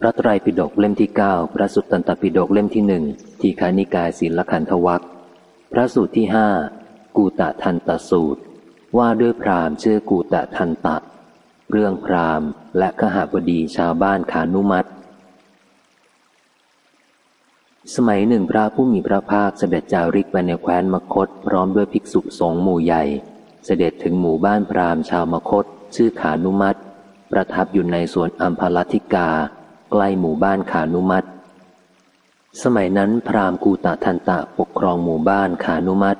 พระไตรปิฎกเล่มที่เก้าพระสุตตันตปิฎกเล่มที่หนึ่งทีขานิกายศิลขันธวัคพระสูตรที่ห้ากูตะทันตสูตร ว่าด้วยพราหมณ์ชื่อกูตะทันตะเรื่องพราหมณ์ และขหาบดีชาวบ้านขานุมัตสมัยหนึ่งพระผู้มีพระภาคเสด็จจาริกไปในแคว้นมคต พร้อมด้วยภิกษุสงฆ์หมู่ใหญ่ เสด็จถึงหมู่บ้านพราหมณ์ชาวมคต ชื่อขานุมัตประทับอยู่ในสวนอัมพาลธิกา ใกล้หมู่บ้านขานุมัตสมัยนั้นพราหมณ์กูตะทันตะปกครองหมู่บ้านขานุมัต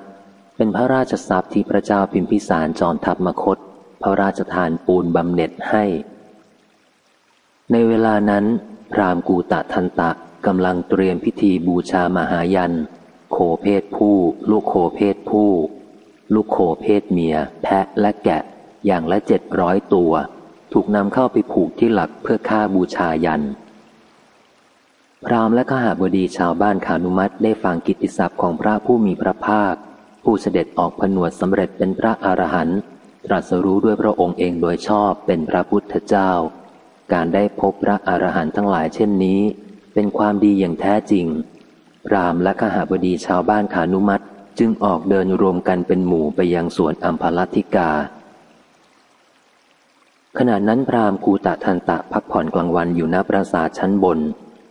เป็นพระราชทรัพย์ที่พระเจ้าพิมพิสารจอมทัพมคต พระราชทานปูนบำเหน็จให้ ในเวลานั้น พราหมณ์กูตะทันตะกำลังเตรียมพิธีบูชามหายัน โคเพศผู้ ลูกโคเพศผู้ ลูกโคเพศเมีย แพะและแกะอย่างละเจ็ดร้อยตัว ถูกนำเข้าไปผูกที่หลักเพื่อฆ่าบูชายัน พรามและข้าบดีชาวบ้านขานุมัติได้ฟังกิตติศัพท์ของพระผู้มีพระภาค ผู้เสด็จออกผนวดสำเร็จเป็นพระอรหันต์ตรัสรู้ด้วยพระองค์เองโดยชอบเป็นพระพุทธเจ้า การได้พบพระอรหันต์ทั้งหลายเช่นนี้ เป็นความดีอย่างแท้จริง พรามและขหาบดีชาวบ้านขานุมัตจึงออกเดินรวมกันเป็นหมู่ไปยังสวนอัมพลัติกา ขณะนั้นพราหมณ์กูตะทันตะพักผ่อนกลางวันอยู่หน้าปราสาทชั้นบน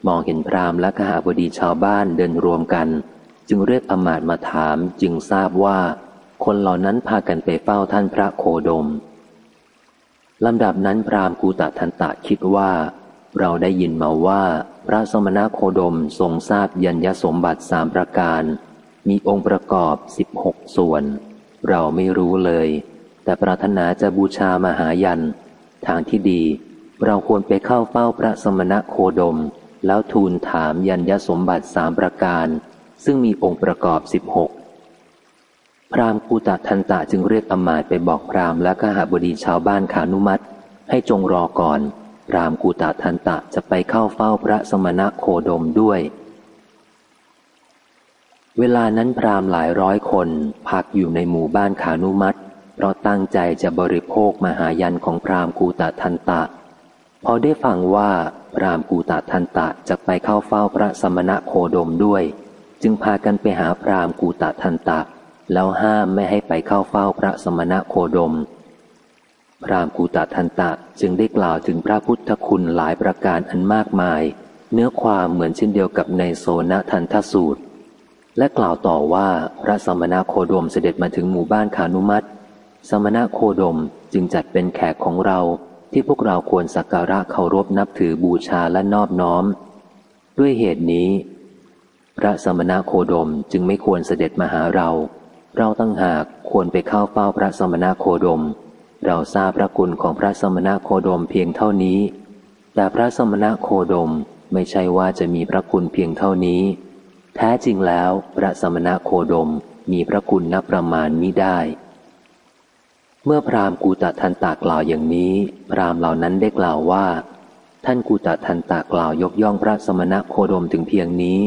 มองเห็นพราหมณ์และขหาบดีชาวบ้านเดินรวมกัน จึงเรียกอมาตมาถามจึงทราบว่า คนเหล่านั้นพากันไปเฝ้าท่านพระโคดมลำดับนั้นพราหมณ์กูตะทันตะคิดว่า เราได้ยินมาว่า พระสมณโคดมทรงทราบยัญญสมบัติสามประการ มีองค์ประกอบสิบหกส่วน เราไม่รู้เลย แต่ปรารถนาจะบูชามหายัน ทางที่ดี เราควรไปเข้าเฝ้าพระสมณโคดม แล้วทูลถามยัญญสมบัติสามประการ ซึ่งมีองค์ประกอบสิบหกพรามกูตะทันตะจึงเรียกอมาตไปบอกพรามและข้าบดีชาวบ้านขานุมัตให้จงรอก่อน พรามกูตาทันตะจะไปเข้าเฝ้าพระสมณะโคดมด้วย เวลานั้นพรามหลายร้อยคนพักอยู่ในหมู่บ้านขานุมัต เพราะตั้งใจจะบริโภคมหายันของพรามกูตาทันตะ พอได้ฟังว่าพรามกูตาทันตะจะไปเข้าเฝ้าพระสมณะโคดมด้วย จึงพากันไปหาพรามกูตาทันตะ แล้วห้ามไม่ให้ไปเข้าเฝ้าพระสมณะโคดม พรามกูตทันตะจึงได้กล่าวถึงพระพุทธคุณหลายประการอันมากมาย เนื้อความเหมือนเช่นเดียวกับในโซนทันทสูตรและกล่าวต่อว่าพระสมณโคดมเสด็จมาถึงหมู่บ้านขานุมัต สมณะโคดมจึงจัดเป็นแขกของเราที่พวกเราควรสักการะเคารพนับถือบูชาและนอบน้อม ด้วยเหตุนี้ พระสมณะโคดมจึงไม่ควรเสด็จมาหาเรา เราตั้งหากควรไปเข้าเฝ้าพระสมณะโคดม เราทราบพระคุณของพระสมณะโคดมเพียงเท่านี้ แต่พระสมณะโคดมไม่ใช่ว่าจะมีพระคุณเพียงเท่านี้ แท้จริงแล้ว พระสมณะโคดมมีพระคุณนับประมาณมิได้ เมื่อพราหมณ์กูตทันตากล่าวอย่างนี้ พราหมณ์เหล่านั้นได้กล่าวว่า ท่านกูตทันตากล่าวยกย่องพระสมณะโคดมถึงเพียงนี้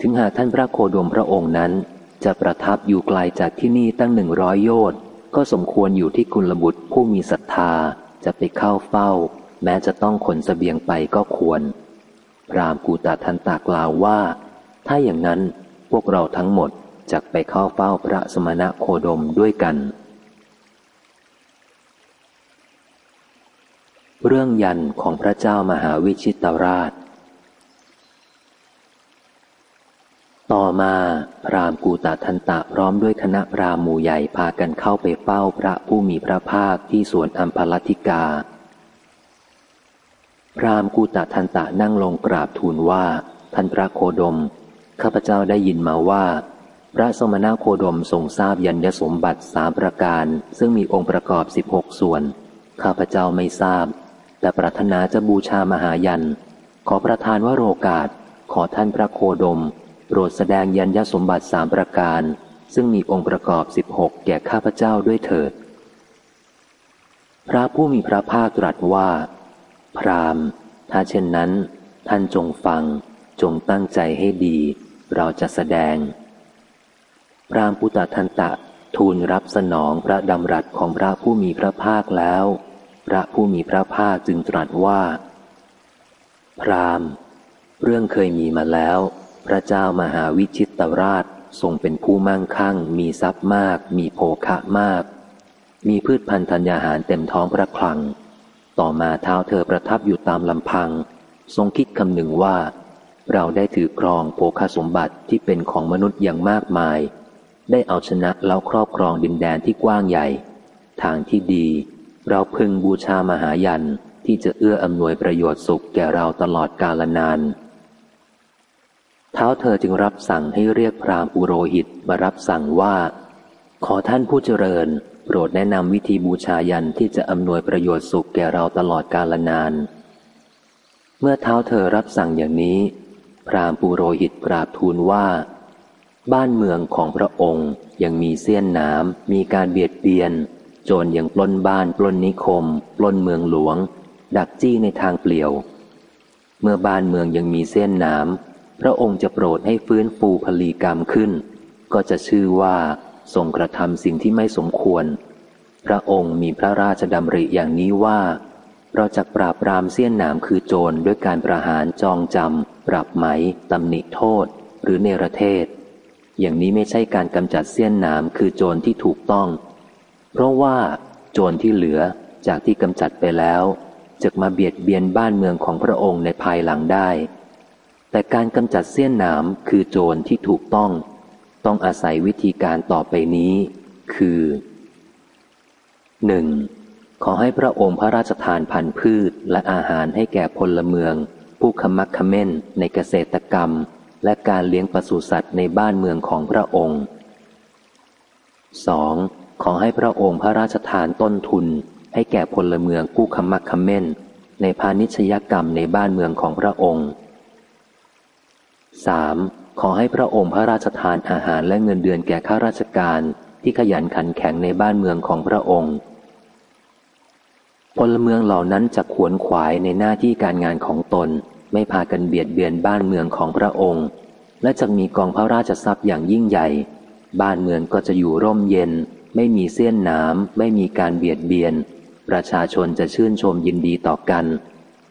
ถึงหากท่านพระโคดมพระองค์นั้น จะประทับอยู่ไกลจากที่นี่ตั้งหนึ่งร้อยโยชน์ก็สมควรอยู่ที่กุลบุตรผู้มีศรัทธาจะไปเข้าเฝ้า แม้จะต้องขนสเสบียงไปก็ควร พรามกูตาทันตากล่าวว่า ถ้าอย่างนั้นพวกเราทั้งหมดจะไปเข้าเฝ้าพระสมณะโคดมด้วยกัน เรื่องยันของพระเจ้ามหาวิชิตราช ต่อมาพรามกูตาทันตะพร้อมด้วยคณะพราหมณ์หมู่ใหญ่พากันเข้าไปเฝ้าพระผู้มีพระภาคที่สวนอัมพลติกา พรามกูตาทันตะนั่งลงกราบทูลว่า ท่านพระโคดม ข้าพเจ้าได้ยินมาว่า พระสมณโคดมทรงทราบยัญญสมบัติสามประการ ซึ่งมีองค์ประกอบสิบหกส่วน ข้าพเจ้าไม่ทราบ แต่ปรารถนาจะบูชามหายัน ขอประทานว่าโรกาส ขอท่านพระโคดม โปรดแสดงยัญญสมบัติสามประการ ซึ่งมีองค์ประกอบสิบหกแก่ข้าพเจ้าด้วยเถิด พระผู้มีพระภาคตรัสว่า พรามถ้าเช่นนั้น ท่านจงฟัง จงตั้งใจให้ดี เราจะแสดง พรามพุตทันตะทูลรับสนองพระดำรัสของพระผู้มีพระภาคแล้ว พระผู้มีพระภาคจึงตรัสว่า พรามเรื่องเคยมีมาแล้ว พระเจ้ามหาวิชิตราชทรงเป็นผู้มั่งคั่ง มีทรัพย์มาก มีโภคะมาก มีพืชพันธัญญาหารเต็มท้องพระคลัง ต่อมาเท้าเธอประทับอยู่ตามลำพัง ทรงคิดคำหนึ่งว่า เราได้ถือครองโภคสมบัติที่เป็นของมนุษย์อย่างมากมาย ได้เอาชนะแล้วครอบครองดินแดนที่กว้างใหญ่ ทางที่ดี เราพึงบูชามหายันที่จะเอื้ออำนวยประโยชน์สุขแก่เราตลอดกาลนาน เท้าเธอจึงรับสั่งให้เรียกพราหมณ์ปุโรหิตมารับสั่งว่า ขอท่านผู้เจริญ โปรดแนะนำวิธีบูชายันที่จะอำนวยประโยชน์สุขแก่เราตลอดกาลนาน เมื่อเท้าเธอรับสั่งอย่างนี้ พราหมณ์ปุโรหิตกราบทูลว่า บ้านเมืองของพระองค์ยังมีเสี้ยนน้ำมีการเบียดเบียน โจรยังปล้นบ้านปล้นนิคมปล้นเมืองหลวง ดักจี้ในทางเปลี่ยว เมื่อบ้านเมืองยังมีเส้นน้ำพระองค์จะโปรดให้ฟื้นฟูพลีกรรมขึ้น ก็จะชื่อว่าทรงกระทำสิ่งที่ไม่สมควร พระองค์มีพระราชดำริอย่างนี้ว่า เราจะปราบปรามเสี้ยนหนามคือโจรด้วยการประหารจองจำปรับไหมตำหนิโทษ หรือเนรเทศ อย่างนี้ไม่ใช่การกำจัดเสี้ยนหนามคือโจรที่ถูกต้อง เพราะว่าโจรที่เหลือจากที่กำจัดไปแล้วจะมาเบียดเบียนบ้านเมืองของพระองค์ในภายหลังได้ แต่การกำจัดเสี้ยนน้ำคือโจรที่ถูกต้อง ต้องอาศัยวิธีการต่อไปนี้ คือ 1. ขอให้พระองค์พระราชทานพันธุ์พืชและอาหารให้แก่พลเมือง ผู้ขมักขม้นในเกษตรกรรม และการเลี้ยงปศุสัตว์ในบ้านเมืองของพระองค์ 2. ขอให้พระองค์พระราชทานต้นทุน ให้แก่พลเมืองผู้ขมักขม้นในพาณิชยกรรมในบ้านเมืองของพระองค์ 3. ขอให้พระองค์พระราชทานอาหารและเงินเดือนแก่ข้าราชการที่ขยันขันแข็งในบ้านเมืองของพระองค์ พลเมืองเหล่านั้นจะขวนขวายในหน้าที่การงานของตน ไม่พากันเบียดเบียนบ้านเมืองของพระองค์ และจะมีกองพระราชทรัพย์อย่างยิ่งใหญ่ บ้านเมืองก็จะอยู่ร่มเย็น ไม่มีเสี้ยนน้ำไม่มีการเบียดเบียน ประชาชนจะชื่นชมยินดีต่อกัน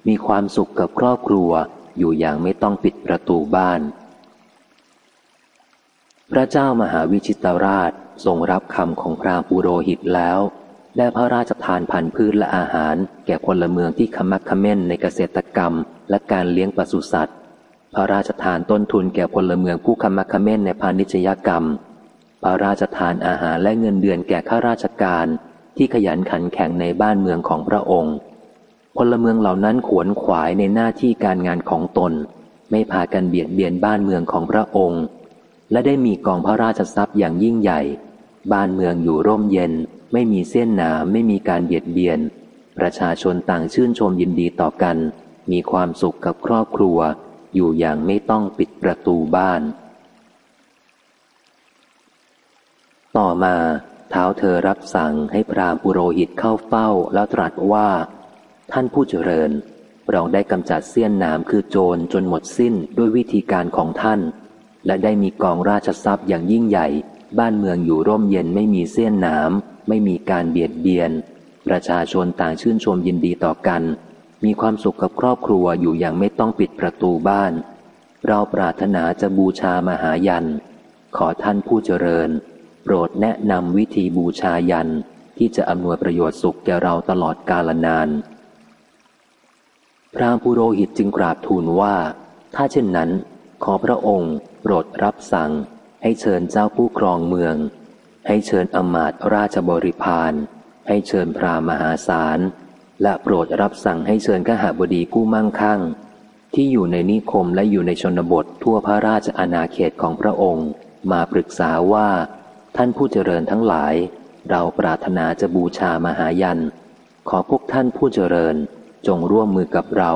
มีความสุขกับครอบครัวอยู่อย่างไม่ต้องปิดประตูบ้าน พระเจ้ามหาวิชิตราชทรงรับคำของพระปุโรหิตแล้วได้พระราชทานพันธุ์พืชและอาหาร แก่พลเมืองที่ขมักขม้นในเกษตรกรรม และการเลี้ยงปศุสัตว์ พระราชทานต้นทุนแก่พลเมืองผู้ขมักขม้นในพาณิชยกรรม พระราชทานอาหารและเงินเดือนแก่ข้าราชการที่ขยันขันแข็งในบ้านเมืองของพระองค์ พลเมืองเหล่านั้นขวนขวายในหน้าที่การงานของตน ไม่พากันเบียดเบียนบ้านเมืองของพระองค์ และได้มีกองพระราชทรัพย์อย่างยิ่งใหญ่ บ้านเมืองอยู่ร่มเย็น ไม่มีเส้นหนาไม่มีการเบียดเบียน ประชาชนต่างชื่นชมยินดีต่อกัน มีความสุขกับครอบครัว อยู่อย่างไม่ต้องปิดประตูบ้าน ต่อมาเท้าเธอรับสั่งให้พรามปุโรหิตเข้าเฝ้าแล้วตรัสว่า ท่านผู้เจริญเราได้กำจัดเสี้ยนน้ำคือโจรจนหมดสิ้นด้วยวิธีการของท่าน และได้มีกองราชทรัพย์อย่างยิ่งใหญ่ บ้านเมืองอยู่ร่มเย็นไม่มีเสี้ยนน้ำไม่มีการเบียดเบียน ประชาชนต่างชื่นชมยินดีต่อกัน มีความสุขกับครอบครัวอยู่อย่างไม่ต้องปิดประตูบ้าน เราปรารถนาจะบูชามหายัน ขอท่านผู้เจริญ รดแนะนำวิธีบูชายันที่จะอำนวยประโยชน์สุขแก่เราตลอดกาลนาน พระปุโรหิตจึงกราบทูลว่า ถ้าเช่นนั้น ขอพระองค์โปรดรับสั่ง ให้เชิญเจ้าผู้ครองเมือง ให้เชิญอมาตราชบริพารให้เชิญพรามหาศาล และโปรดรับสั่งให้เชิญขหาบดีผู้มั่งคั่ง ที่อยู่ในนิคมและอยู่ในชนบททั่วพระราชอาณาเขตของพระองค์ มาปรึกษาว่า ท่านผู้เจริญทั้งหลาย เราปรารถนาจะบูชามหายัน ขอพวกท่านผู้เจริญจงร่วมมือกับเรา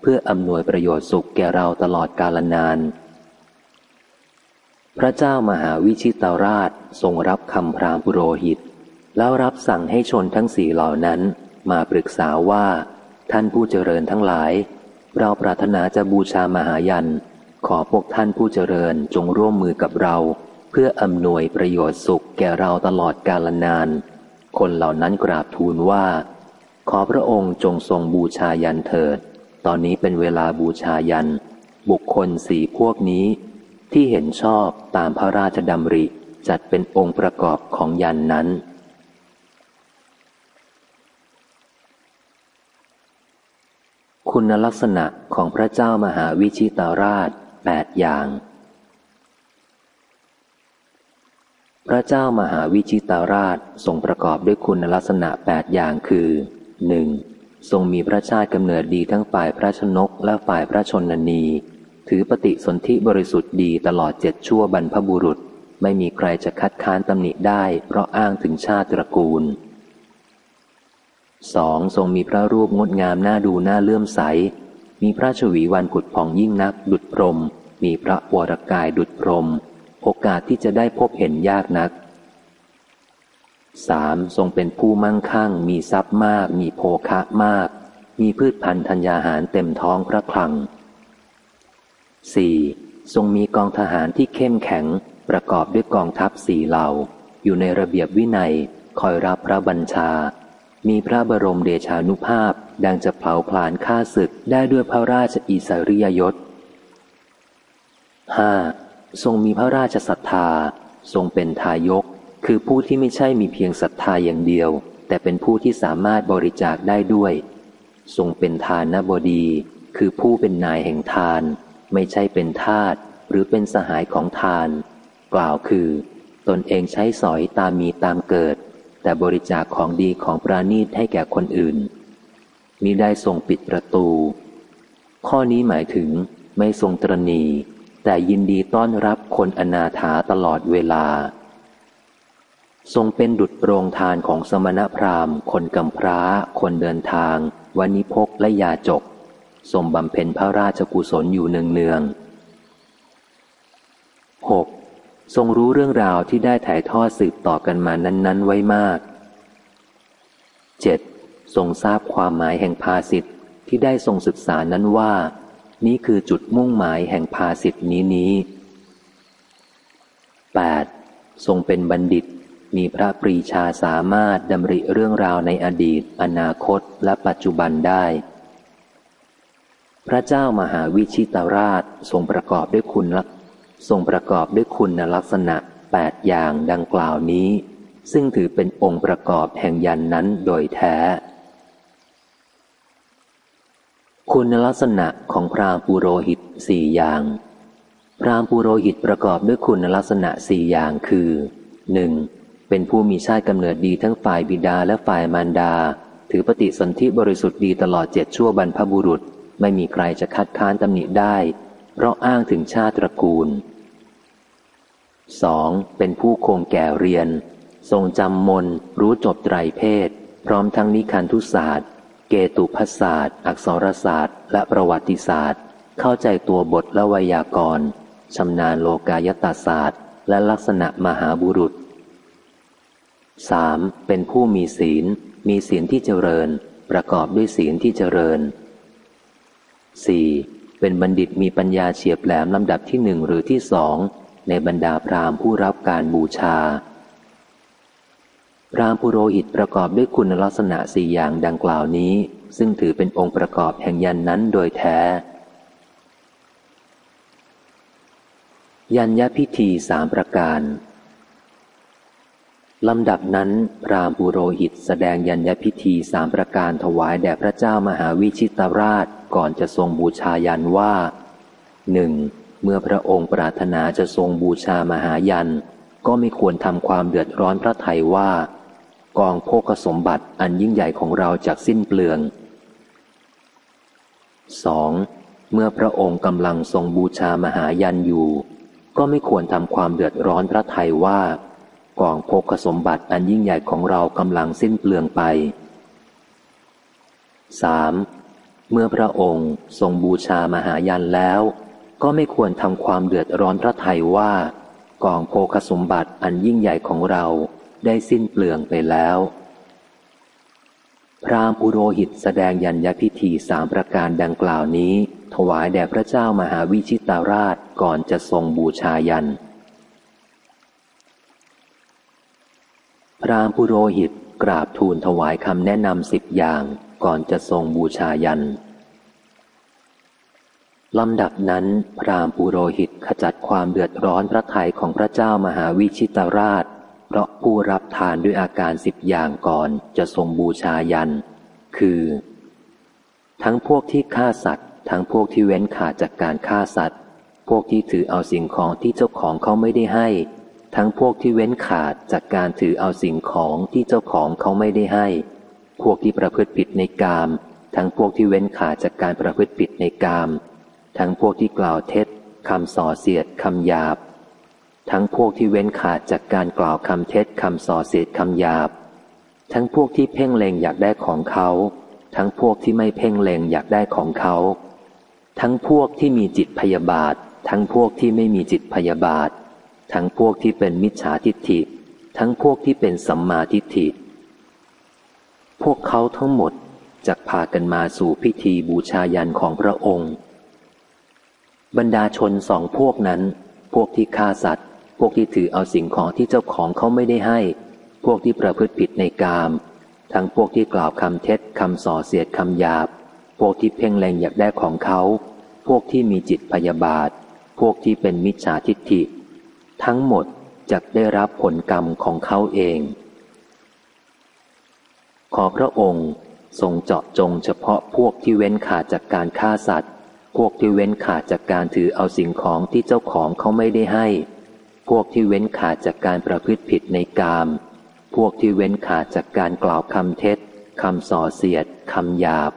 เพื่ออำนวยประโยชน์สุขแก่เราตลอดกาลนาน พระเจ้ามหาวิชิตาราชทรงรับคำพรามปุโรหิต แล้วรับสั่งให้ชนทั้งสี่เหล่านั้น มาปรึกษาว่า ท่านผู้เจริญทั้งหลาย เราปรารถนาจะบูชามหายัน ขอพวกท่านผู้เจริญจงร่วมมือกับเรา พื่ออำนวยประโยชน์สุขแก่เราตลอดกาลนาน คนเหล่านั้นกราบทูลว่า ขอพระองค์จงทรงบูชายันเถิด ตอนนี้เป็นเวลาบูชายัน บุคคลสี่พวกนี้ ที่เห็นชอบตามพระราชดำริจัดเป็นองค์ประกอบของยันนั้นคุณลักษณะของพระเจ้ามหาวิชิตาราชแปดอย่าง พระเจ้ามหาวิชิตาราชทรงประกอบด้วยคุณลักษณะแปดอย่างคือหนึ่งทรงมีพระชาติกำเนิดดีทั้งฝ่ายพระชนกและฝ่ายพระชนนี ถือปฏิสนธิบริสุทธิ์ดีตลอดเจ็ดชั่วบรรพบุรุษ ไม่มีใครจะคัดค้านตำหนิได้เพราะอ้างถึงชาติตระกูลสองทรงมีพระรูปงดงามน่าดูน่าเลื่อมใส มีพระชวีวันผุดผ่องยิ่งนักดุดพรม มีพระวรกายดุดพรม โอกาสที่จะได้พบเห็นยากนักสามทรงเป็นผู้มั่งคั่ง มีทรัพย์มาก มีโภคะมาก มีพืชพันธุ์ธัญญาหารเต็มท้องพระคลังสี่ทรงมีกองทหารที่เข้มแข็ง ประกอบด้วยกองทัพสี่เหล่า อยู่ในระเบียบวินัย คอยรับพระบัญชา มีพระบรมเดชานุภาพ ดังจะเผาผลาญฆ่าศึกได้ด้วยพระราชอิสริยยศห้า ทรงมีพระราชศรัทธา ทรงเป็นทายก คือผู้ที่ไม่ใช่มีเพียงศรัทธาอย่างเดียว แต่เป็นผู้ที่สามารถบริจาคได้ด้วย ทรงเป็นทานบดี คือผู้เป็นนายแห่งทาน ไม่ใช่เป็นทาสหรือเป็นสหายของทาน กล่าวคือ ตนเองใช้สอยตามมีตามเกิด แต่บริจาคของดีของปราณีตให้แก่คนอื่นมิได้ทรงปิดประตู ข้อนี้หมายถึงไม่ทรงตรณี แต่ยินดีต้อนรับคนอนาถาตลอดเวลา ทรงเป็นดุจโรงทานของสมณพราหมณ์ คนกำพร้า คนเดินทาง วันิพกและยาจก ทรงบำเพ็ญพระราชกุศลอยู่เนืองเนืองหกทรงรู้เรื่องราวที่ได้ถ่ายทอดสืบต่อกันมานั้นๆ ไว้มากเจ็ดทรงทราบความหมายแห่งภาสิทธิ์ที่ได้ทรงศึกษานั้นว่า นี่คือจุดมุ่งหมายแห่งภาสิทธินี้นี้ 8. ทรงเป็นบัณฑิต มีพระปรีชาสามารถดำริเรื่องราวในอดีต อนาคตและปัจจุบันได้ พระเจ้ามหาวิชิตราชทรงประกอบด้วยคุณลักทรงประกอบด้วยคุณลักษณะแปดอย่างดังกล่าวนี้ ซึ่งถือเป็นองค์ประกอบแห่งยันนั้นโดยแท้ คุณลักษณะของพราหมณ์ปุโรหิตสี่อย่าง พราหมณ์ปุโรหิตประกอบด้วยคุณลักษณะสี่อย่างคือหนึ่งเป็นผู้มีชาติกำเนิดดีทั้งฝ่ายบิดาและฝ่ายมารดา ถือปฏิสนธิบริสุทธิ์ดีตลอดเจ็ดชั่วบรรพบุรุษ ไม่มีใครจะคัดค้านตำหนิได้ เพราะอ้างถึงชาติตระกูล 2. เป็นผู้คงแก่เรียน ทรงจำมนรู้จบไตรเพศ พร้อมทั้งนิคันทุศาสตร์ เกตุพัศาสตร์ อักษรศาสตร์ และประวัติศาสตร์ เข้าใจตัวบทและไวยากรณ์ชำนาญโลกายตศาสตร์ และลักษณะมหาบุรุษสามเป็นผู้มีศีล มีศีลที่เจริญ ประกอบด้วยศีลที่เจริญสี่เป็นบัณฑิตมีปัญญาเฉียบแหลมลำดับที่หนึ่งหรือที่สองในบรรดาพราหมณ์ผู้รับการบูชา พรามณ์ผู้โรหิตประกอบด้วยคุณลักษณะสี่อย่างดังกล่าวนี้ ซึ่งถือเป็นองค์ประกอบแห่งยันนั้นโดยแท้ ยัญญพิธีสามประการลำดับนั้น พรามปุโรหิตแสดงยัญญพิธีสามประการถวายแด่พระเจ้ามหาวิชิตราชก่อนจะทรงบูชายันว่าหนึ่งเมื่อพระองค์ปรารถนาจะทรงบูชามหายัน ก็ไม่ควรทำความเดือดร้อนพระไทยว่า กองโภคสมบัติอันยิ่งใหญ่ของเราจากสิ้นเปลือง 2. เมื่อพระองค์กำลังทรงบูชามหายันอยู่ ก็ไม่ควรทำความเดือดร้อนพระไทยว่า กองภคสมบัติอันยิ่งใหญ่ของเรากำลังสิ้นเปลืองไป 3. เมื่อพระองค์ทรงบูชามหายันแล้ว ก็ไม่ควรทำความเดือดร้อนพระไทยว่า กองโภคสมบัติอันยิ่งใหญ่ของเรา ได้สิ้นเปลืองไปแล้ว พรามปุโรหิตแสดงยัญญพิธีสามประการดังกล่าวนี้ ถวายแด่พระเจ้ามหาวิชิตาราชก่อนจะทรงบูชายัน พรามปุโรหิตกราบทูลถวายคำแนะนำสิบอย่างก่อนจะทรงบูชายันลำดับนั้น พรามปุโรหิตขจัดความเดือดร้อนพระทัยของพระเจ้ามหาวิชิตราช เพราะผู้รับทานด้วยอาการสิบอย่างก่อนจะทรงบูชายัน คือ ทั้งพวกที่ฆ่าสัตว์ ทั้งพวกที่เว้นขาดจากการฆ่าสัตว์ พวกที่ถือเอาสิ่งของที่เจ้าของเขาไม่ได้ให้ ทั้งพวกที่เว้นขาดจากการถือเอาสิ่งของที่เจ้าของเขาไม่ได้ให้ พวกที่ประพฤติผิดในกาม ทั้งพวกที่เว้นขาดจากการประพฤติผิดในกาม ทั้งพวกที่กล่าวเท็จคำส่อเสียดคำหยาบ ทั้งพวกที่เว้นขาดจากการกล่าวคำเท็จคำส่อเสียดคำหยาบ ทั้งพวกที่เพ่งเล็งอยากได้ของเขา ทั้งพวกที่ไม่เพ่งเล็งอยากได้ของเขา ทั้งพวกที่มีจิตพยาบาท ทั้งพวกที่ไม่มีจิตพยาบาท ทั้งพวกที่เป็นมิจฉาทิฏฐิ ทั้งพวกที่เป็นสัมมาทิฏฐิ พวกเขาทั้งหมดจะพากันมาสู่พิธีบูชายันของพระองค์ บรรดาชนสองพวกนั้น พวกที่ฆ่าสัตว์ พวกที่ถือเอาสิ่งของที่เจ้าของเขาไม่ได้ให้ พวกที่ประพฤติผิดในกาม ทั้งพวกที่กล่าวคำเท็จคำส่อเสียดคำหยาบ พวกที่เพ่งเล็งอยากได้ของเขา พวกที่มีจิตพยาบาท พวกที่เป็นมิจฉาทิฏฐิ ทั้งหมดจะได้รับผลกรรมของเขาเอง ขอพระองค์ทรงเจาะจงเฉพาะพวกที่เว้นขาดจากการฆ่าสัตว์ พวกที่เว้นขาดจากการถือเอาสิ่งของที่เจ้าของเขาไม่ได้ให้ พวกที่เว้นขาดจากการประพฤติผิดในกาม พวกที่เว้นขาดจากการกล่าวคำเท็จคำส่อเสียดคำหยาบ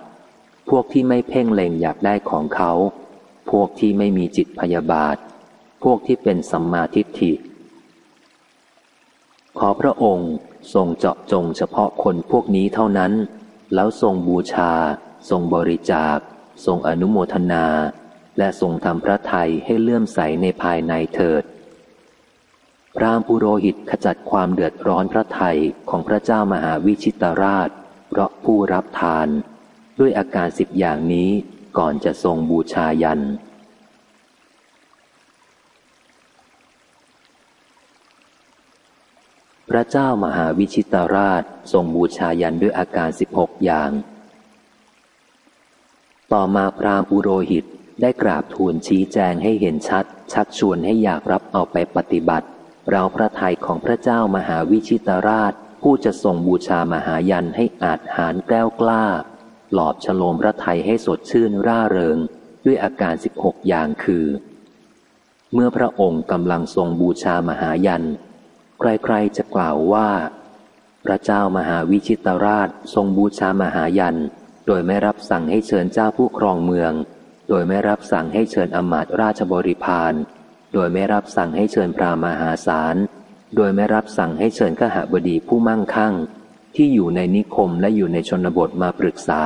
พวกที่ไม่เพ่งเล็งอยากได้ของเขา พวกที่ไม่มีจิตพยาบาท พวกที่เป็นสัมมาทิฏฐิ ขอพระองค์ทรงเจาะจงเฉพาะคนพวกนี้เท่านั้น แล้วทรงบูชา ทรงบริจาค ทรงอนุโมทนา และทรงทำพระไทยให้เลื่อมใสในภายในเถิด รามปุโรหิตขจัดความเดือดร้อนพระไทยของพระเจ้ามหาวิชิตราช เพราะผู้รับทาน ด้วยอาการสิบอย่างนี้ก่อนจะทรงบูชายัน พระเจ้ามหาวิชิตราชทรงบูชายันด้วยอาการสิบหกอย่าง ต่อมาพรามณ์ปุโรหิตได้กราบทูลชี้แจงให้เห็นชัด ชักชวนให้อยากรับเอาไปปฏิบัติ เราพระทัยของพระเจ้ามหาวิชิตราช ผู้จะทรงบูชามหายันให้อาจหารแก้วกล้า หลอบฉโลมพระไทยให้สดชื่นร่าเริง ด้วยอาการสิบหกอย่างคือ เมื่อพระองค์กำลังทรงบูชามหายัน ใครๆจะกล่าวว่า พระเจ้ามหาวิชิตราชทรงบูชามหายัน โดยไม่รับสั่งให้เชิญเจ้าผู้ครองเมือง โดยไม่รับสั่งให้เชิญอมาตราชบริพาร โดยไม่รับสั่งให้เชิญพระมหาศาล โดยไม่รับสั่งให้เชิญขหบดีผู้มั่งคั่ง ที่อยู่ในนิคมและอยู่ในชนบทมาปรึกษา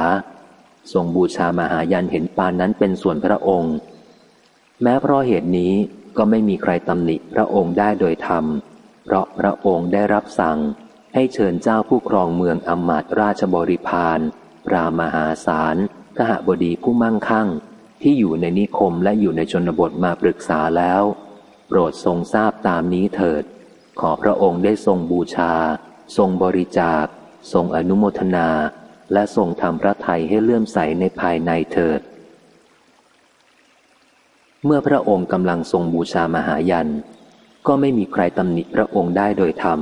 ทรงบูชามหายันเห็นปานนั้นเป็นส่วนพระองค์ แม้เพราะเหตุนี้ก็ไม่มีใครตำหนิพระองค์ได้โดยธรรม เพราะพระองค์ได้รับสั่งให้เชิญเจ้าผู้ครองเมืองอมาตราชบริพารพรามหาศาลกหบดีผู้มั่งคั่ง ที่อยู่ในนิคมและอยู่ในชนบทมาปรึกษาแล้ว โปรดทรงทราบตามนี้เถิด ขอพระองค์ได้ทรงบูชา ทรงบริจาค ทรงอนุโมทนา และทรงทำพระไทยให้เลื่อมใสในภายในเถิด เมื่อพระองค์กำลังทรงบูชามหายัน ก็ไม่มีใครตำหนิพระองค์ได้โดยธรรม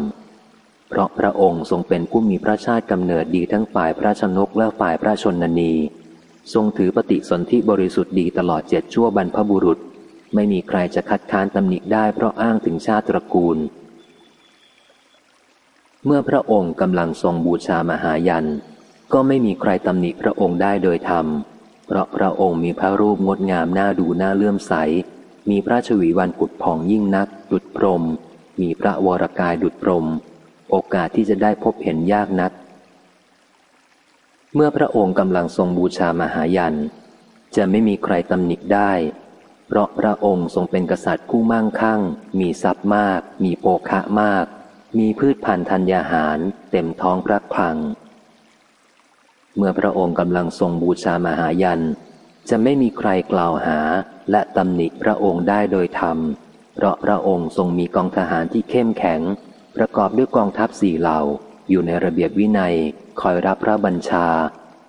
เพราะพระองค์ทรงเป็นผู้มีพระชาติกำเนิดดีทั้งฝ่ายพระชนกและฝ่ายพระชนนี ทรงถือปฏิสนธิบริสุทธิ์ดีตลอดเจ็ดชั่วบรรพบุรุษ ไม่มีใครจะคัดค้านตำหนิได้เพราะอ้างถึงชาติตระกูล เมื่อพระองค์กำลังทรงบูชามหายัน ก็ไม่มีใครตำหนิพระองค์ได้โดยธรรม เพราะพระองค์มีพระรูปงดงามน่าดูน่าเลื่อมใส มีพระชวีวันปุดผ่องยิ่งนัก ดุดพรม มีพระวรกายดุดพรม โอกาสที่จะได้พบเห็นยากนัก เมื่อพระองค์กำลังทรงบูชามหายัน จะไม่มีใครตำหนิได้ เพราะพระองค์ทรงเป็นกษัตริย์ผู้มั่งคั่ง มีทรัพย์มาก มีโภคะมาก มีพืชพันธุ์ธัญญาหาร เต็มท้องพระคลัง เมื่อพระองค์กำลังทรงบูชามหายัน จะไม่มีใครกล่าวหาและตำหนิพระองค์ได้โดยธรรม เพราะพระองค์ทรงมีกองทหารที่เข้มแข็ง ประกอบด้วยกองทัพสี่เหล่า อยู่ในระเบียบวินัย คอยรับพระบัญชา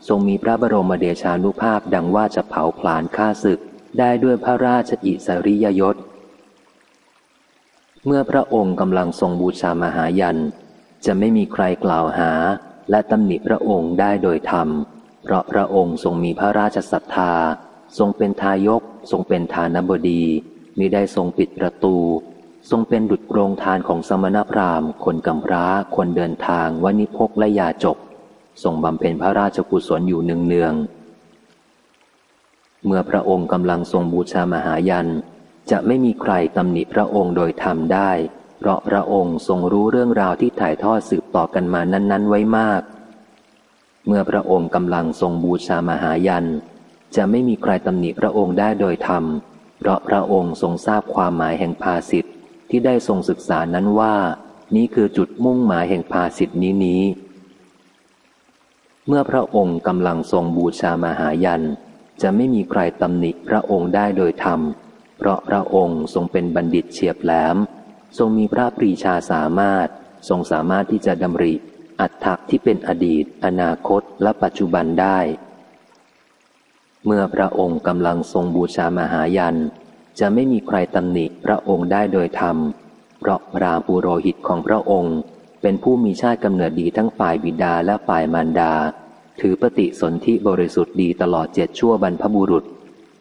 ทรงมีพระบรมเดชานุภาพดังว่าจะเผาผลาญฆ่าศึก ได้ด้วยพระราชอิสริยยศ เมื่อพระองค์กำลังทรงบูชามหายัน จะไม่มีใครกล่าวหา และตำหนิพระองค์ได้โดยธรรม เพราะพระองค์ทรงมีพระราชศรัทธา ทรงเป็นทายก ทรงเป็นทานบดีมิได้ทรงปิดประตู ทรงเป็นดุจโรงทานของสมณพราหมณ์ คนกำพร้า คนเดินทางวนิพกและยาจก ทรงบำเพ็ญพระราชกุศลอยู่เนืองเมื่อพระองค์กำลังทรงบูชามหายัน จะไม่มีใครตำหนิพระองค์โดยทำได้ เพราะพระองค์ทรงรู้เรื่องราวที่ถ่ายทอดสืบต่อกันมานั้น ๆ ไว้มาก เมื่อพระองค์กำลังทรงบูชามหายัน จะไม่มีใครตำหนิพระองค์ได้โดยธรรม เพราะพระองค์ทรงทราบความหมายแห่งภาสิทธ ที่ได้ทรงศึกษานั้นว่า นี้คือจุดมุ่งหมายแห่งภาสิทธินี้นี้ เมื่อพระองค์กำลังทรงบูชามหายัน จะไม่มีใครตำหนิพระองค์ได้โดยธรรม เพราะพระองค์ทรงเป็นบัณฑิตเฉียบแหลม ทรงมีพระปรีชาสามารถ ทรงสามารถที่จะดำริ อัตถักที่เป็นอดีต อนาคตและปัจจุบันได้ เมื่อพระองค์กำลังทรงบูชามหายัน จะไม่มีใครตำหนิพระองค์ได้โดยธรรม เพราะราปุโรหิตของพระองค์ เป็นผู้มีชาติกำเนิดดีทั้งฝ่ายบิดาและฝ่ายมารดา ถือปฏิสนธิบริสุทธิ์ดีตลอดเจ็ดชั่วบรรพบุรุษ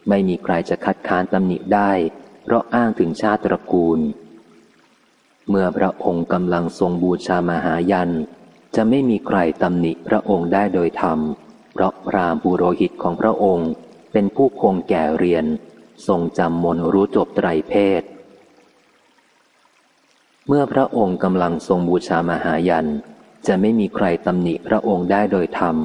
ไม่มีใครจะคัดค้านตำหนิได้ เพราะอ้างถึงชาติตระกูล เมื่อพระองค์กำลังทรงบูชามหายัน จะไม่มีใครตำหนิพระองค์ได้โดยธรรม เพราะพรามปุโรหิตของพระองค์ เป็นผู้คงแก่เรียน ทรงจำมนรู้จบไตรเพศ เมื่อพระองค์กำลังทรงบูชามหายัน จะไม่มีใครตำหนิพระองค์ได้โดยธรรม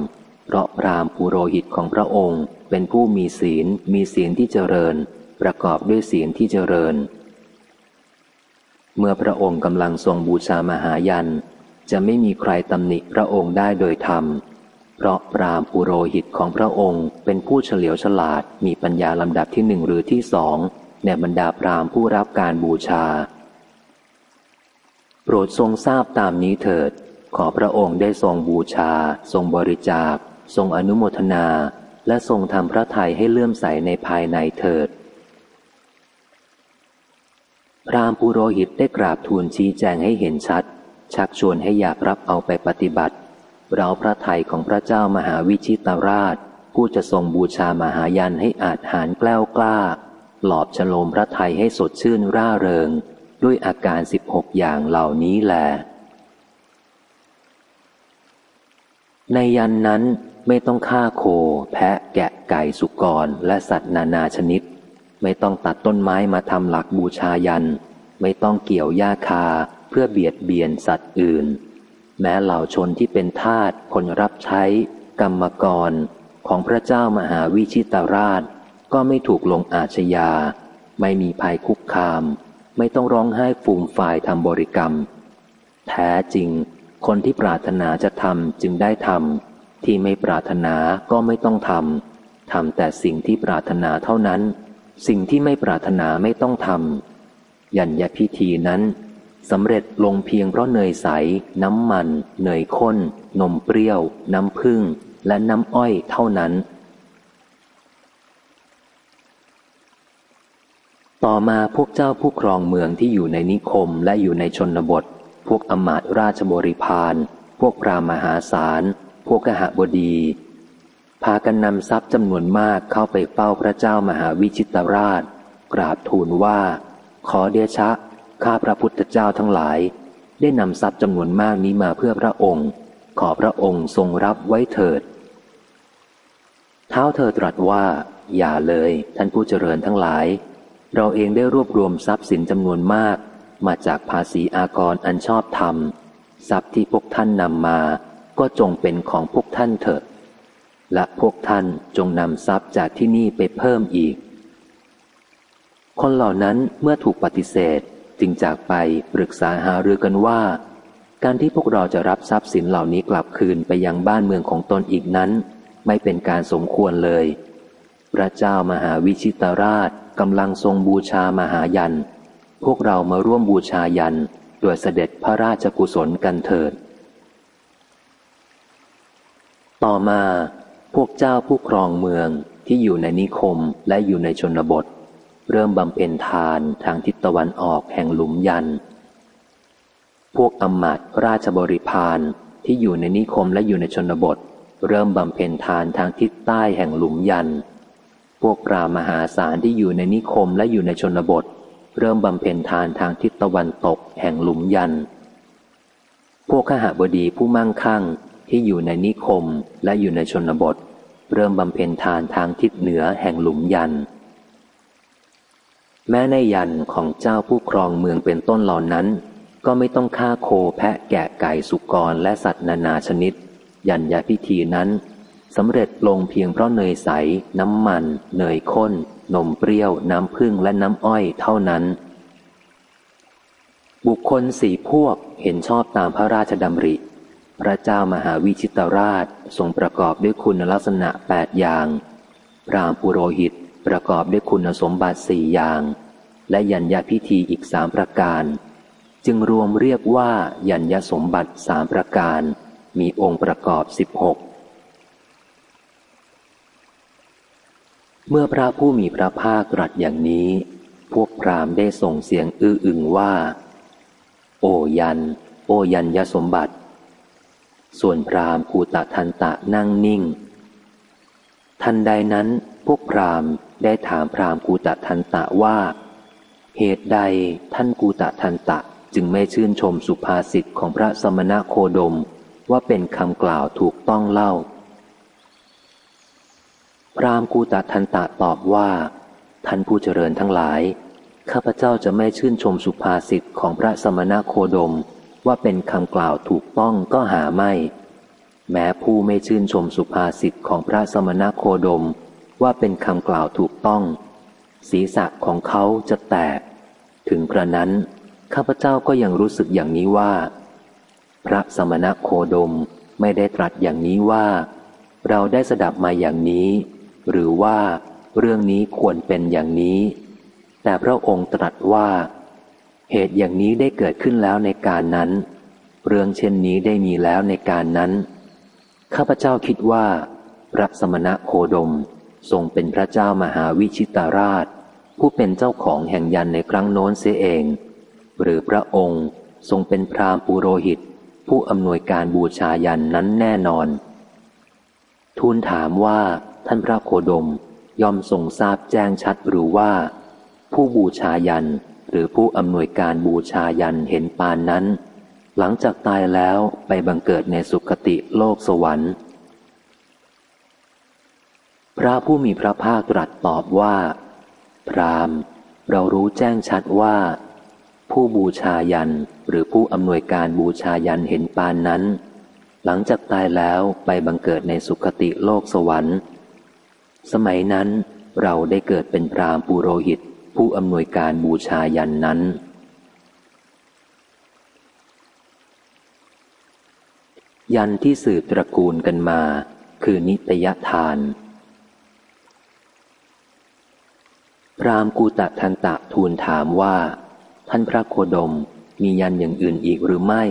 เพราะพรามปุโรหิตของพระองค์เป็นผู้มีศีล มีศีลที่เจริญ ประกอบด้วยศีลที่เจริญ เมื่อพระองค์กำลังทรงบูชามหายัน จะไม่มีใครตำหนิพระองค์ได้โดยธรรมเพราะปรามปุโรหิตของพระองค์เป็นผู้เฉลียวฉลาดมีปัญญาลำดับที่หนึ่งหรือที่สองในบรรดาพรามผู้รับการบูชา โปรดทรงทราบตามนี้เถิด ขอพระองค์ได้ทรงบูชา ทรงบริจาค ทรงอนุโมทนา และทรงทำพระทัยให้เลื่อมใสในภายในเถิด พรามปุโรหิตได้กราบทูลชี้แจงให้เห็นชัด ชักชวนให้อยากรับเอาไปปฏิบัติ เราพระไทยของพระเจ้ามหาวิชิตราช ผู้จะทรงบูชามหายันให้อาจหารแกล้วกล้าปลอบฉลมพระไทยให้สดชื่นร่าเริง ด้วยอาการสิบหกอย่างเหล่านี้แล ในยันนั้นไม่ต้องฆ่าโค แพะแกะไก่สุกรและสัตว์นานาชนิด ไม่ต้องตัดต้นไม้มาทำหลักบูชายัน ไม่ต้องเกี่ยวหญ้าคาเพื่อเบียดเบียนสัตว์อื่น แม้เหล่าชนที่เป็นทาสคนรับใช้ กรรมกร ของพระเจ้ามหาวิชิตาราช ก็ไม่ถูกลงอาชญา ไม่มีภัยคุกคาม ไม่ต้องร้องไห้ฟูมฝ่ายทำบริกรรม แท้จริง คนที่ปรารถนาจะทำจึงได้ทำที่ไม่ปรารถนาก็ไม่ต้องทำทำแต่สิ่งที่ปรารถนาเท่านั้น สิ่งที่ไม่ปรารถนาไม่ต้องทำยัญญพิธีนั้น สำเร็จลงเพียงเพราะเนยใส น้ำมัน เนยข้น นมเปรี้ยว น้ำผึ้งและน้ำอ้อยเท่านั้น ต่อมาพวกเจ้าผู้ครองเมืองที่อยู่ในนิคมและอยู่ในชนบท พวกอมาตราชบริพารพวกพรามหาศาล พวกกหบดี พากันนำทรัพย์จำนวนมากเข้าไปเฝ้าพระเจ้ามหาวิชิตราช กราบทูลว่า ขอเดชะ ข้าพระพุทธเจ้าทั้งหลาย ได้นำทรัพย์จำนวนมากนี้มาเพื่อพระองค์ ขอพระองค์ทรงรับไว้เถิด เท้าเธอตรัสว่า อย่าเลยท่านผู้เจริญทั้งหลาย เราเองได้รวบรวมทรัพย์สินจำนวนมาก มาจากภาษีอากรอันชอบธรรม ทรัพย์ที่พวกท่านนำมา ก็จงเป็นของพวกท่านเถิด และพวกท่านจงนำทรัพย์จากที่นี่ไปเพิ่มอีก คนเหล่านั้นเมื่อถูกปฏิเสธ จึงจากไปปรึกษาหารือกันว่า การที่พวกเราจะรับทรัพย์สินเหล่านี้กลับคืนไปยังบ้านเมืองของตนอีกนั้น ไม่เป็นการสมควรเลย พระเจ้ามหาวิชิตราชกำลังทรงบูชามหายัน พวกเรามาร่วมบูชายันโดยเสด็จพระราชกุศลกันเถิด ต่อมาพวกเจ้าผู้ครองเมืองที่อยู่ในนิคมและอยู่ในชนบท เริ่มบำเพ็ญทานทางทิศตะวันออกแห่งหลุมยัน พวกอมาตย์ราชบริพารที่อยู่ในนิคมและอยู่ในชนบท เริ่มบำเพ็ญทานทางทิศใต้แห่งหลุมยัน พวกปรามหาศาลที่อยู่ในนิคมและอยู่ในชนบท เริ่มบำเพ็ญทานทางทิศตะวันตกแห่งหลุมยัน พวกขหบดีผู้มั่งคั่งที่อยู่ในนิคมและอยู่ในชนบท เริ่มบำเพ็ญทานทางทิศเหนือแห่งหลุมยัน แม้ในยันของเจ้าผู้ครองเมืองเป็นต้นเหล่านั้น ก็ไม่ต้องฆ่าโคแพะแกะไก่สุกรและสัตว์นานาชนิด ยันยาพิธีนั้นสำเร็จลงเพียงเพราะเนยใส น้ำมัน เนยข้น นมเปรี้ยว น้ำผึ้งและน้ำอ้อยเท่านั้น บุคคลสี่พวกเห็นชอบตามพระราชดำริ พระเจ้ามหาวิชิตราชทรงประกอบด้วยคุณลักษณะแปดอย่างพรามปุโรหิต ประกอบด้วยคุณสมบัติสี่อย่าง และยัญญาพิธีอีกสามประการ จึงรวมเรียกว่ายัญญสมบัติสามประการ มีองค์ประกอบสิบหกเมื่อพระผู้มีพระภาคตรัสอย่างนี้ พวกพราหมณ์ได้ส่งเสียงอื้ออึงว่า โอยัน โอยันยสมบัติ ส่วนพราหมณ์กูตะทันตะนั่งนิ่ง ทันใดนั้นพวกพราหมณ์ ได้ถามพราหมณ์กูตะทันตะว่า เหตุใดท่านกูตะทันตะจึงไม่ชื่นชมสุภาษิตของพระสมณะโคดมว่าเป็นคำกล่าวถูกต้องเล่า พรามกูตะทันตะตอบว่า ท่านผู้เจริญทั้งหลาย ข้าพเจ้าจะไม่ชื่นชมสุภาษิตของพระสมณโคดมว่าเป็นคำกล่าวถูกต้องก็หาไม่ แม้ผู้ไม่ชื่นชมสุภาษิตของพระสมณโคดม ว่าเป็นคำกล่าวถูกต้อง ศีรษะของเขาจะแตก ถึงกระนั้น ข้าพเจ้าก็ยังรู้สึกอย่างนี้ว่า พระสมณโคดมไม่ได้ตรัสอย่างนี้ว่า เราได้สดับมาอย่างนี้ หรือว่าเรื่องนี้ควรเป็นอย่างนี้ แต่พระองค์ตรัสว่า เหตุอย่างนี้ได้เกิดขึ้นแล้วในการนั้น เรื่องเช่นนี้ได้มีแล้วในการนั้น ข้าพเจ้าคิดว่า พระสมณะโคดม ทรงเป็นพระเจ้ามหาวิชิตาราช ผู้เป็นเจ้าของแห่งยันในครั้งโน้นเสียเอง หรือพระองค์ทรงเป็นพราหมณ์ปุโรหิต ผู้อำนวยการบูชายันนั้นแน่นอน ทูลถามว่าท่านพระโคดมย่อมทรงทราบแจ้งชัดหรือว่า ผู้บูชายันหรือผู้อำนวยการบูชายันเห็นปานนั้น หลังจากตายแล้วไปบังเกิดในสุคติโลกสวรรค์ พระผู้มีพระภาคตรัสตอบว่า พรามเรารู้แจ้งชัดว่า ผู้บูชายันหรือผู้อำนวยการบูชายันเห็นปานนั้น หลังจากตายแล้วไปบังเกิดในสุคติโลกสวรรค์ สมัยนั้นเราได้เกิดเป็นพรามปุโรหิต ผู้อำนวยการบูชายันนั้น ยันที่สืบตระกูลกันมา คือนิตยทาน พรามกูตะทันตะทูลถามว่า ท่านพระโคดมมียันอย่างอื่นอีกหรือไม่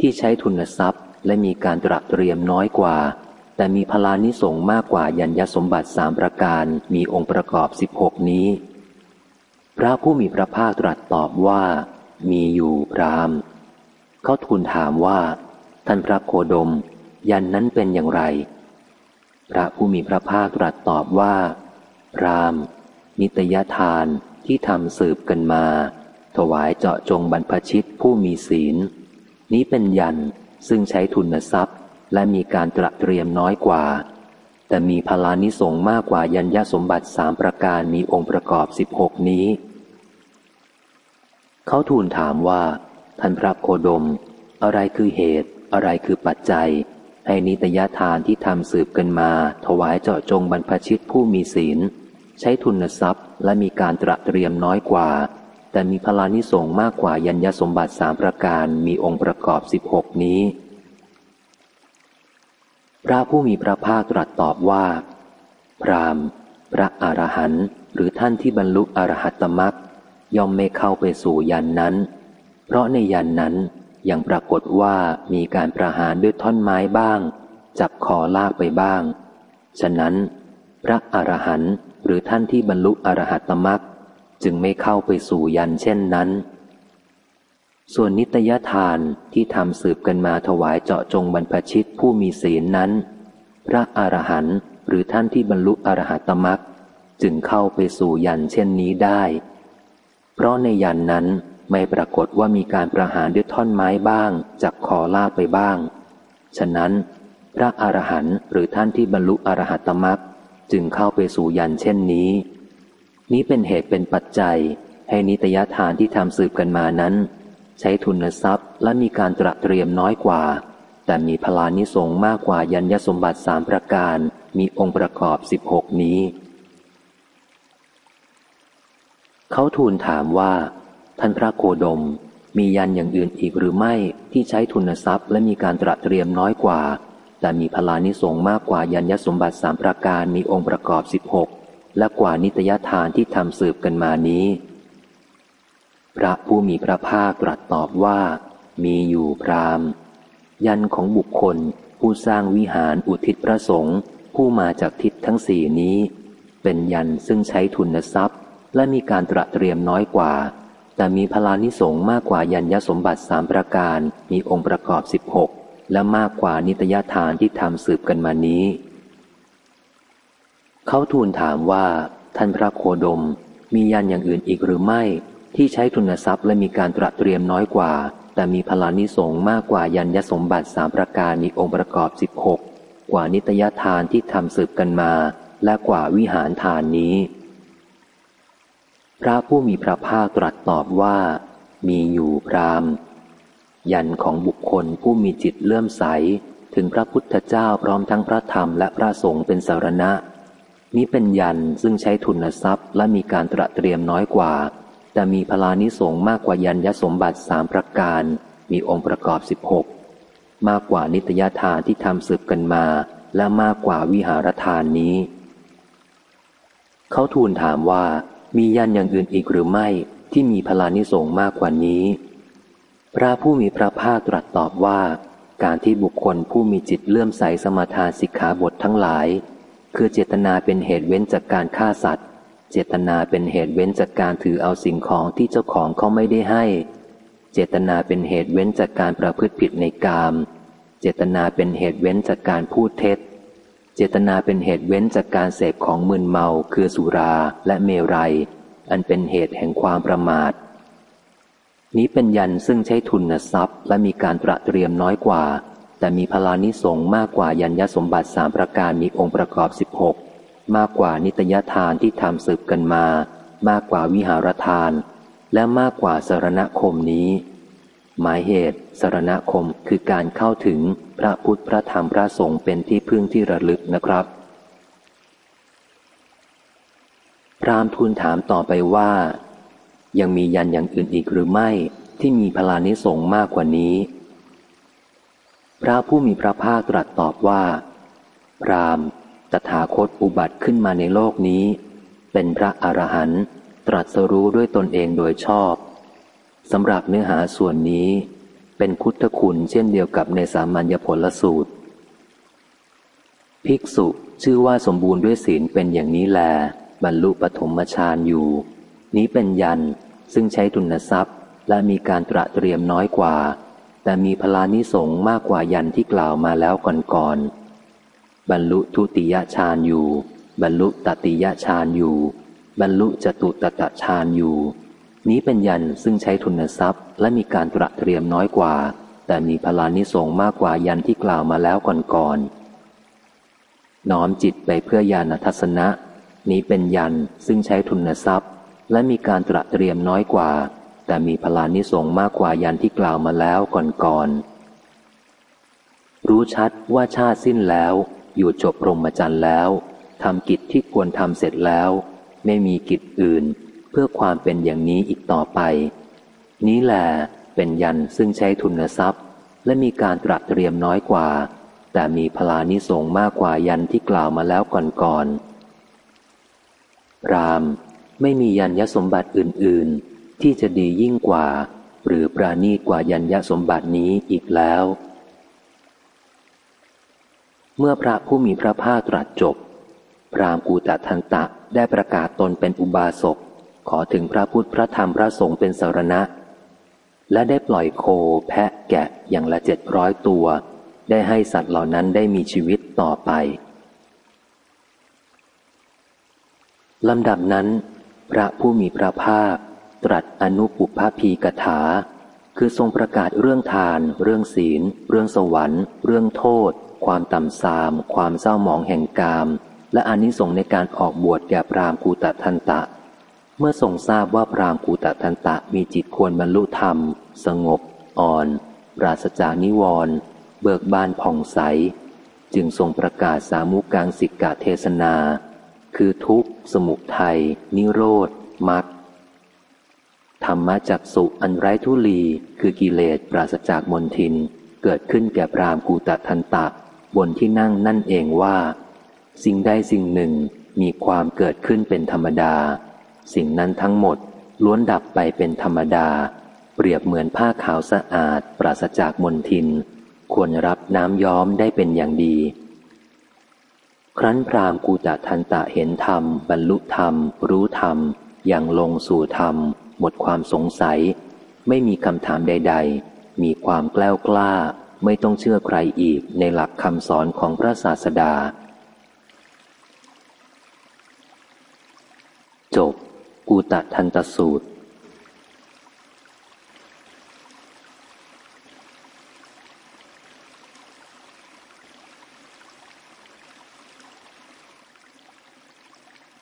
ที่ใช้ทุนทรัพย์และมีการตระเตรียมน้อยกว่า แต่มีพลานิสงมากกว่ายัญญสมบัติสามประการมีองค์ประกอบสิบหกนี้ พระผู้มีพระภาคตรัสตอบว่า มีอยู่พรามเขาทูลถามว่า ท่านพระโคดม ยันนั้นเป็นอย่างไร พระผู้มีพระภาคตรัสตอบว่า พราม นิตยทานที่ทำสืบกันมา ถวายเจาะจงบรรพชิตผู้มีศีล นี้เป็นยันซึ่งใช้ทุนทรัพย์ และมีการตระเตรียมน้อยกว่า แต่มีพลานิสงมากกว่ายัญญาสมบัติสามประการมีองค์ประกอบสิบหกนี้ เขาทูลถามว่า ท่านพระโคดม อะไรคือเหตุ อะไรคือปัจจัย ให้นิตยทานที่ทำสืบกันมา ถวายเจาะจงบรรพชิตผู้มีศีล ใช้ทุนทรัพย์และมีการตระเตรียมน้อยกว่า แต่มีพลานิสงมากกว่ายัญญาสมบัติสามประการมีองค์ประกอบสิบหกนี้ พระผู้มีพระภาคตรัสตอบว่า พรามพระอรหันต์หรือท่านที่บรรลุอรหัตตมักย่อมไม่เข้าไปสู่ยันนั้น เพราะในยันนั้นยังปรากฏว่ามีการประหารด้วยท่อนไม้บ้าง จับคอลากไปบ้าง ฉะนั้น พระอรหันต์หรือท่านที่บรรลุอรหัตมรักจึงไม่เข้าไปสู่ยันเช่นนั้น ส่วนนิตยทานที่ทำสืบกันมาถวายเจาะจงบรรพชิตผู้มีศีลนั้น พระอรหันต์หรือท่านที่บรรลุอรหัตมรักจึงเข้าไปสู่ยันเช่นนี้ได้ เพราะในยันนั้นไม่ปรากฏว่ามีการประหารด้วยท่อนไม้บ้างจากคอลาไปบ้าง ฉะนั้น พระอรหันต์หรือท่านที่บรรลุอรหัตมรัก จึงเข้าไปสู่ยันเช่นนี้ นี้เป็นเหตุเป็นปัจจัย ให้นิตยทานที่ทำสืบกันมานั้น ใช้ทุนทรัพย์และมีการตระเตรียมน้อยกว่า แต่มีพลานิสงมากกว่ายัญญสมบัติสามประการ มีองค์ประกอบสิบหกนี้ เขาทูลถามว่า ท่านพระโคดมมียันอย่างอื่นอีกหรือไม่ที่ใช้ทุนทรัพย์และมีการตระเตรียมน้อยกว่า แต่มีพลานิสงมากกว่ายัญญสมบัติสามประการมีองค์ประกอบสิบหกและกว่านิตยทานที่ทำสืบกันมานี้ พระผู้มีพระภาคตรัสตอบว่า มีอยู่พรามยันของบุคคล ผู้สร้างวิหารอุทิศพระสงฆ์ผู้มาจากทิศทั้งสี่นี้ เป็นยันซึ่งใช้ทุนทรัพย์ และมีการตระเตรียมน้อยกว่า แต่มีพลานิสงมากกว่ายัญญสมบัติสามประการมีองค์ประกอบสิบหก และมากกว่านิตยทานที่ทำสืบกันมานี้ เขาทูลถามว่าท่านพระโคดมมียันอย่างอื่นอีกหรือไม่ ที่ใช้ทุนทรัพย์และมีการตระเตรียมน้อยกว่า แต่มีพลานิสงมากกว่ายันยสมบัติสามประการมีองค์ประกอบสิบหกกว่านิตยทานที่ทำสืบกันมา และกว่าวิหารทานนี้ พระผู้มีพระภาคตรัสตอบว่า มีอยู่พราม ยันของบุคคลผู้มีจิตเลื่อมใส ถึงพระพุทธเจ้าพร้อมทั้งพระธรรมและพระสงฆ์เป็นสารณะ นี้เป็นยันซึ่งใช้ทุนทรัพย์ และมีการตระเตรียมน้อยกว่า แต่มีพลานิสงมากกว่ายันยสมบัติสามประการ มีองค์ประกอบสิบหกมากกว่านิตยทานที่ทำสืบกันมา และมากกว่าวิหารทานนี้ เขาทูลถามว่ามียันอย่างอื่นอีกหรือไม่ที่มีพลานิสงมากกว่านี้ พระผู้มีพระภาคตรัสตอบว่า การที่บุคคลผู้มีจิตเลื่อมใสสมาทานสิกขาบททั้งหลาย คือเจตนาเป็นเหตุเว้นจากการฆ่าสัตว์ เจตนาเป็นเหตุเว้นจากการถือเอาสิ่งของที่เจ้าของเขาไม่ได้ให้ เจตนาเป็นเหตุเว้นจากการประพฤติผิดในกาม เจตนาเป็นเหตุเว้นจากการพูดเท็จ เจตนาเป็นเหตุเว้นจากการเสพของมึนเมาคือสุราและเมรัยอันเป็นเหตุแห่งความประมาท นี้เป็นยันซึ่งใช้ทุนทรัพย์ และมีการตระเตรียมน้อยกว่า แต่มีพลานิสงมากกว่ายัญญสมบัติสามประการมีองค์ประกอบสิบหกมากกว่านิตยทานที่ทำสืบกันมา มากกว่าวิหารทาน และมากกว่าสารณคมนี้ หมายเหตุสารณคมคือการเข้าถึงพระพุทธพระธรรมพระสงฆ์เป็นที่พึ่งที่ระลึกนะครับพรามทูลถามต่อไปว่า ยังมียันอย่างอื่นอีกหรือไม่ที่มีพลานิสงมากกว่านี้ พระผู้มีพระภาคตรัสตอบว่า พรามตถาคตอุบัติขึ้นมาในโลกนี้ เป็นพระอรหันต์ตรัสรู้ด้วยตนเองโดยชอบสำหรับเนื้อหาส่วนนี้ เป็นคุตคุณเช่นเดียวกับในสามัญญผลสูตร ภิกษุชื่อว่าสมบูรณ์ด้วยศีลเป็นอย่างนี้แล บรรลุปฐมฌานอยู่ นี้เป็นยันซึ่งใช้ทุนทรัพย์ และมีการตระเตรียมน้อยกว่า แต่มีพลานิสงมากกว่ายันที่กล่าวมาแล้วก่อนๆบรรลุทุติยฌานอยู่ บรรลุตติยฌานอยู่ บรรลุจตุตตะฌานอยู่ นี้เป็นยันซึ่งใช้ทุนทรัพย์ และมีการตระเตรียมน้อยกว่า แต่มีพลานิสงมากกว่ายันที่กล่าวมาแล้วก่อนๆน้อมจิตไปเพื่อญาณทัศนะ นี้เป็นยันซึ่งใช้ทุนทรัพย์ และมีการตระเตรียมน้อยกว่า แต่มีพลานิสงมากกว่ายันที่กล่าวมาแล้วก่อนๆรู้ชัดว่าชาติสิ้นแล้ว อยู่จบรมจันทร์แล้วทำกิจที่ควรทำเสร็จแล้ว ไม่มีกิจอื่น เพื่อความเป็นอย่างนี้อีกต่อไป นี้แหละเป็นยันซึ่งใช้ทุนทรัพย์ และมีการตระเตรียมน้อยกว่า แต่มีพลานิสงมากกว่ายันที่กล่าวมาแล้วก่อนๆราม ไม่มียัญญสมบัติอื่น ๆ ที่จะดียิ่งกว่า หรือปราณีกว่ายัญญสมบัตินี้อีกแล้ว เมื่อพระผู้มีพระภาคตรัสจบ พรามกูตะทันตะได้ประกาศตนเป็นอุบาสก ขอถึงพระพุทธพระธรรมพระสงฆ์เป็นสารณะ และได้ปล่อยโคแพะแกะอย่างละเจ็ดร้อยตัว ได้ให้สัตว์เหล่านั้นได้มีชีวิตต่อไปลำดับนั้น พระผู้มีพระภาค ตรัสอนุปุพพีกถา คือทรงประกาศเรื่องทาน เรื่องศีล เรื่องสวรรค์ เรื่องโทษ ความต่ำทราม ความเศร้าหมองแห่งกาม และอนิสงส์ในการออกบวชแก่พรามกูตทันตะ เมื่อทรงทราบว่าพรามกูตทันตะมีจิตควรบรรลุธรรม สงบ อ่อน ปราศจากนิวรณ์เบิกบานผ่องใส จึงทรงประกาศสามุกังสิกกาเทศนา คือทุกข์ สมุทัย นิโรธมรรคธรรมจักสุอันไร้ทุลี คือกิเลสปราศจากมนทิน เกิดขึ้นแก่พรามกูตะทันตะ บนที่นั่งนั่นเองว่า สิ่งใดสิ่งหนึ่งมีความเกิดขึ้นเป็นธรรมดา สิ่งนั้นทั้งหมดล้วนดับไปเป็นธรรมดา เปรียบเหมือนผ้าขาวสะอาด ปราศจากมนทิน ควรรับน้ำย้อมได้เป็นอย่างดี ครั้นพรามกูตทันตะเห็นธรรม บรรลุธรรม รู้ธรรม อย่างลงสู่ธรรม หมดความสงสัย ไม่มีคำถามใด ๆ มีความกล้วกล้า ไม่ต้องเชื่อใครอีกในหลักคำสอนของพระศาสดา จบกูตะทันตสูตร